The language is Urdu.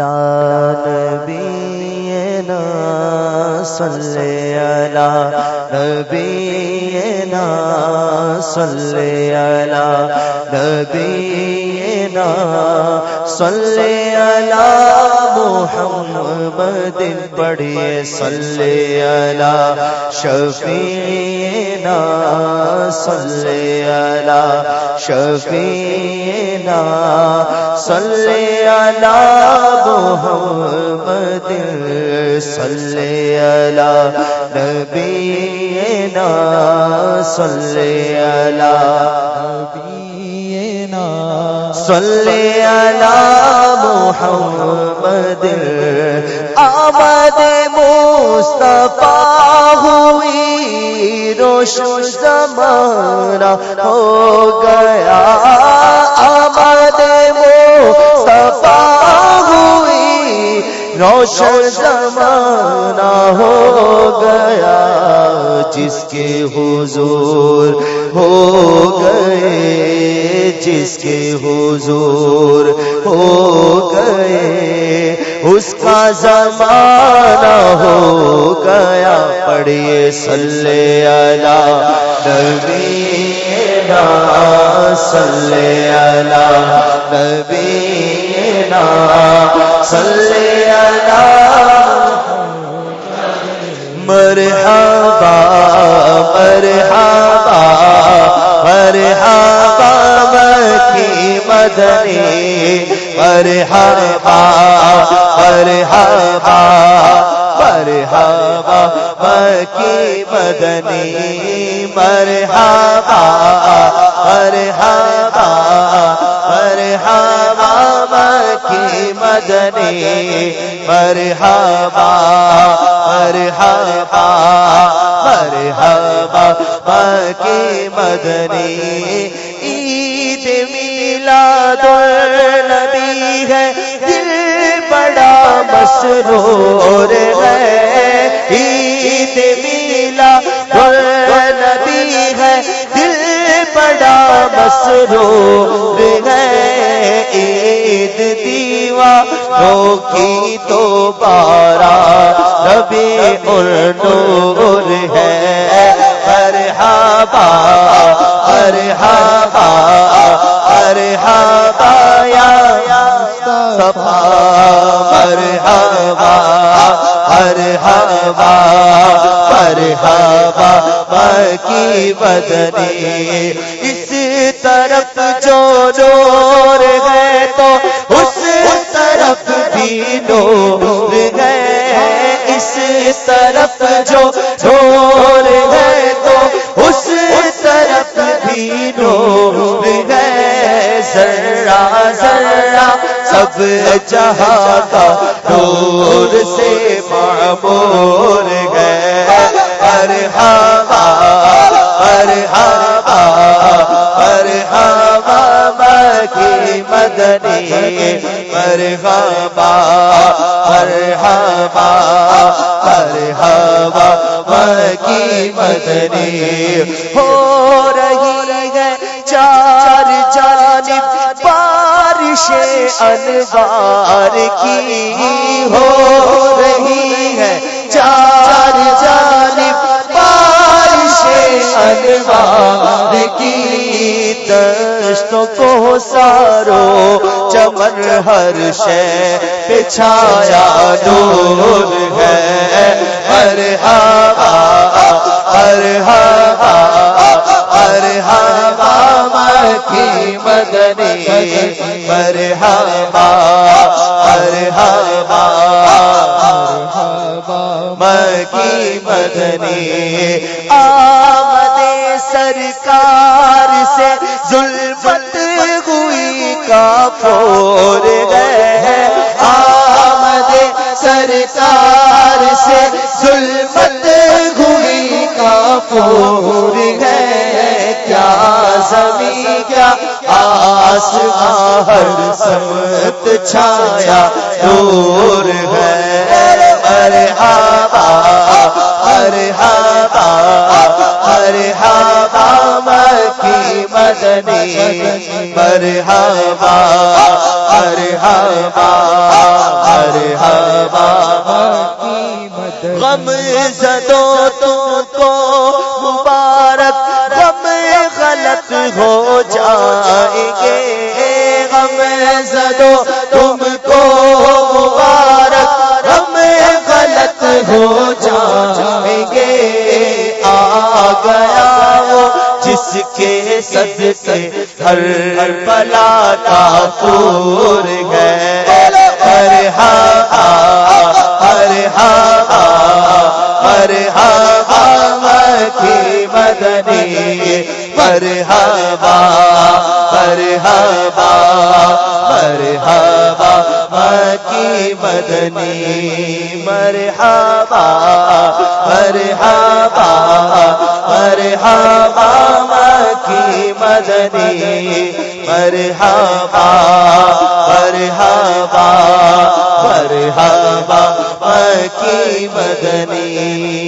نبینا صلی علی نبینا صلی علی نبینا صلی علی محمد پڑھیے صلی علی شفینا صلی علی شفینا صلی علی محمد، صلی علی نبینا، صلی علی نبینا صلی علی محمد، آمد مصطفیٰ ہوں ہوئی روشن زمانہ ہو گیا۔ آمد مصطفیٰ ہوئی، روشن زمانہ ہو گیا، جس کے حضور ہو گئے، جس کے حضور ہو گئے۔ اس کا زمانہ ہو گیا۔ پڑھیے، صلی اللہ نبی صلی اللہ نبی صلی اللہ۔ مرحبا مرحبا مرحبا مکی مدنی۔ مرحبا مرحبا مرحبا مکی مدنی مرحبا مرحبا مرحبا مکی مدنی مرحبا مرحبا مرحبا مکی مدنی۔ عید میلاد النبی ہے، دل بڑا مسرور بڑا مسرور عید دیوا رو کی تو بارہ، ربی النور ہے۔ مرحبا مرحبا مرحبا یا صفا مرحبا مرحبا مرحبا مکی بدنی۔ اس طرف جو نور ہے تو اس طرف بھی نور ہے۔ اس طرف جو نور ہے تو اس طرف بھی نور ہے۔ ذرا ذرا سب جہاں کا نور سے معمور ہے مدنی، مرحبا مرحبا مرحبا، مکی مدنی۔ ہو رہی ہے چار جانب، بارش انوار کی۔ ہو رہی ہے چار جانب، بارش انوار دشتوں کو سارو چمن ہر شے پچھایا نور ہے۔ ہر ہوا ہر ہوا ہر ہوا مکی مدنی۔ ہر ہوا ہر ہوا مکی مدنی۔ سرکار سے ظلمت ہوئی کا پور ہے۔ آمد سرکار سے ظلمت ہوئی کا پور ہے۔ کیا زمین کیا آسمان ہر سمت چھایا دور ہے۔ ارے ہوا ارے ہوا ارے ہوا مکی مدنی مرحبا مرحبا غم زدو تم کو مبارک غم غلط ہو جائیں گے۔ غم زدو تم کو مبارک غم غلط ہو جائیں گے۔ آ گیا جس کے سد سے ہر بلا کا پور گئے ہر ہا ہر ہا ہر ہا کی مدنی پر ہوا پر ہوا پر ہوا کی مدنی مرحبا مرحبا مرحبا کی مدنی مرحبا مرحبا مرحبا کی مدنی